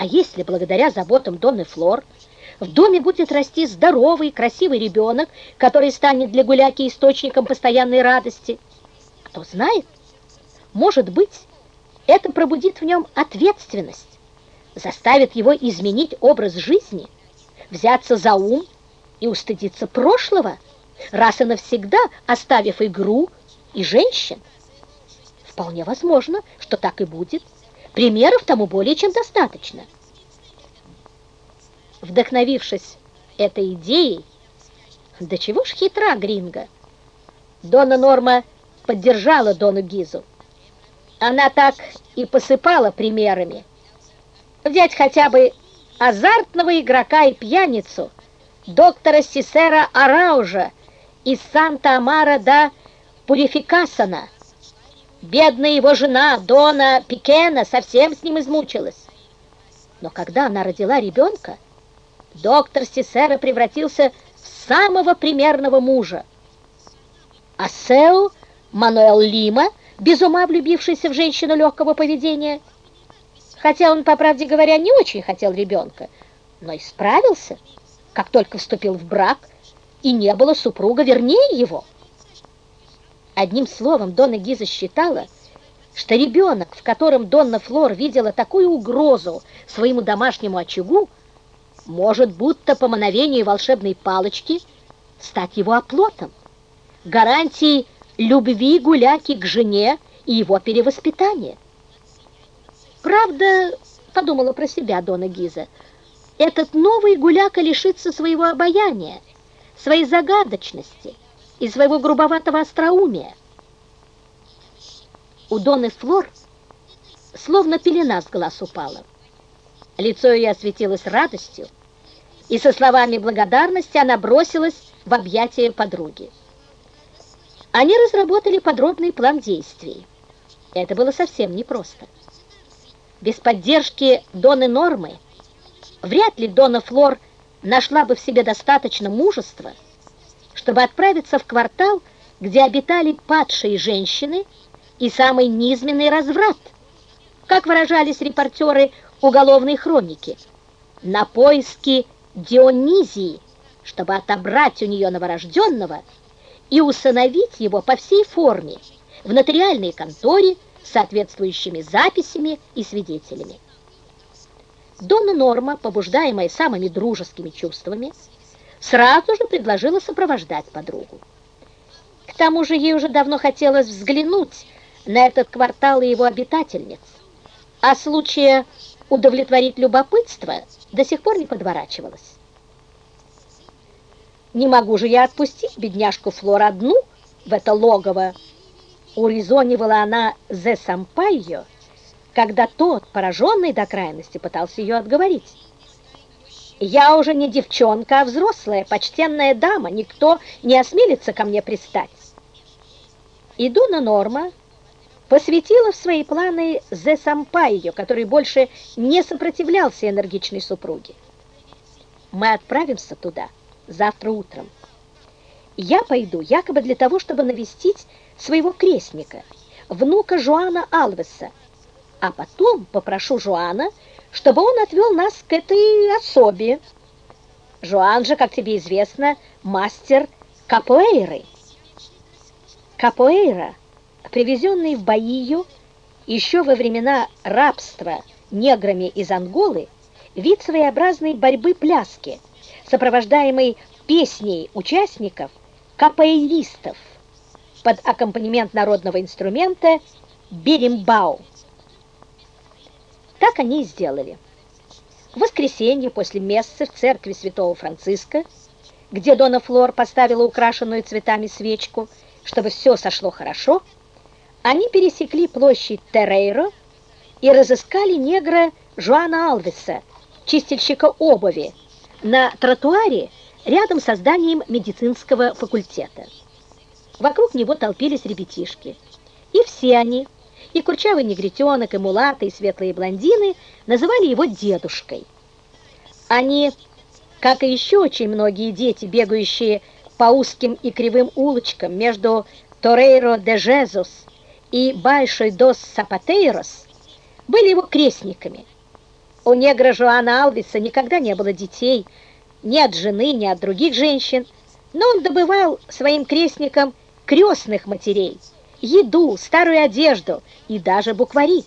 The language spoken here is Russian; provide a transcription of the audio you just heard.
А если благодаря заботам Донны Флор в доме будет расти здоровый, красивый ребенок, который станет для гуляки источником постоянной радости, кто знает, может быть, это пробудит в нем ответственность, заставит его изменить образ жизни, взяться за ум и устыдиться прошлого, раз и навсегда оставив игру и женщин. Вполне возможно, что так и будет. Примеров тому более чем достаточно. Вдохновившись этой идеей, да чего ж хитра Гринго, Дона Норма поддержала Дону Гизу. Она так и посыпала примерами. Взять хотя бы азартного игрока и пьяницу, доктора Сисера Араужа из Санта-Амара до Пурификасана. Бедная его жена Дона Пикена совсем с ним измучилась. Но когда она родила ребенка, доктор Сисера превратился в самого примерного мужа. А Сео Мануэл Лима, без ума влюбившийся в женщину легкого поведения, хотя он, по правде говоря, не очень хотел ребенка, но исправился, как только вступил в брак, и не было супруга вернее его. Одним словом, Дона Гиза считала, что ребенок, в котором Донна Флор видела такую угрозу своему домашнему очагу, может будто по мановению волшебной палочки стать его оплотом, гарантией любви гуляки к жене и его перевоспитания. Правда, подумала про себя Дона Гиза, этот новый гуляка лишится своего обаяния, своей загадочности и своего грубоватого остроумия. У Доны Флор словно пелена с глаз упала. Лицо ее осветилось радостью, и со словами благодарности она бросилась в объятия подруги. Они разработали подробный план действий. Это было совсем непросто. Без поддержки Доны Нормы вряд ли Дона Флор нашла бы в себе достаточно мужества, чтобы отправиться в квартал, где обитали падшие женщины и самый низменный разврат, как выражались репортеры уголовной хроники, на поиски Дионизии, чтобы отобрать у нее новорожденного и усыновить его по всей форме в нотариальной конторе с соответствующими записями и свидетелями. Дона Норма, побуждаемая самыми дружескими чувствами, сразу же предложила сопровождать подругу. К тому же ей уже давно хотелось взглянуть на этот квартал и его обитательниц, а случая удовлетворить любопытство до сих пор не подворачивалось. Не могу же я отпустить бедняжку Флор одну в это логово, урезонивала она Зе Сампайо, когда тот, пораженный до крайности, пытался ее отговорить. «Я уже не девчонка, а взрослая, почтенная дама, никто не осмелится ко мне пристать». И Дуна Норма посвятила в свои планы Зе Сампайо, который больше не сопротивлялся энергичной супруге. «Мы отправимся туда завтра утром. Я пойду якобы для того, чтобы навестить своего крестника, внука Жуана Алвеса, а потом попрошу Жуана, чтобы он отвел нас к этой особе. Жуан же, как тебе известно, мастер капоэйры. Капоэйра, привезенный в Баию еще во времена рабства неграми из Анголы, вид своеобразной борьбы-пляски, сопровождаемый песней участников капоэйристов под аккомпанемент народного инструмента беримбау. Так они и сделали. В воскресенье после мессы в церкви святого Франциска, где Дона Флор поставила украшенную цветами свечку, чтобы все сошло хорошо, они пересекли площадь Террейро и разыскали негра Жуана Алвеса, чистильщика обуви, на тротуаре рядом со зданием медицинского факультета. Вокруг него толпились ребятишки, и все они – и курчавый негритенок, и мулаты, и светлые блондины называли его дедушкой. Они, как и еще очень многие дети, бегающие по узким и кривым улочкам между Торейро де Жезус и Большой дос Сапатейрос, были его крестниками, У негра Жоана Алвиса никогда не было детей, ни от жены, ни от других женщин, но он добывал своим крестникам крестных матерей, еду, старую одежду и даже буквари.